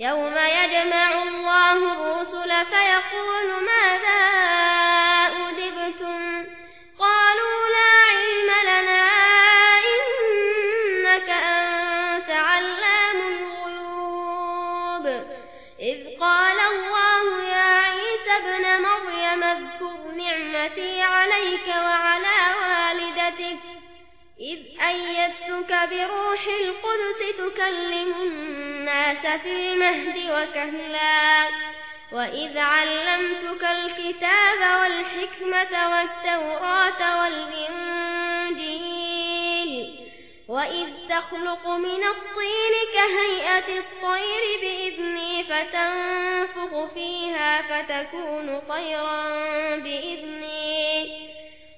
يوم يجمع الله الرسل فيقول ماذا أدبتم قالوا لا علم لنا إنك أنت علام الغيوب. إذ قال الله يا عيسى ابن مريم اذكر نعمتي عليك وعلى بروح القدس تكلم الناس في المهد وكهلا. وإذ علمتك الكتاب والحكمة والتوراة والإنجيل. وإذ تخلق من الطين كهيئة الطير بإذني فتنفخ فيها فتكون طيرا بإذني.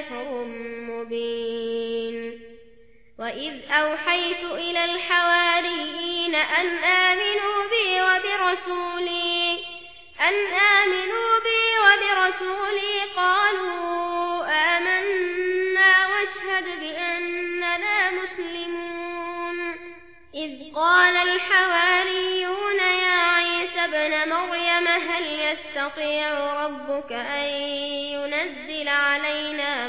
سحر مبين. وإذ أوحيت إلى الحواريين أن آمنوا بي وبرسولي أن آمنوا بي وبرسولي قالوا آمنا واشهد بأننا مسلمون. إذ قال الحواريون يا عيسى ابن مريم هل يستطيع ربك أن ينزل علينا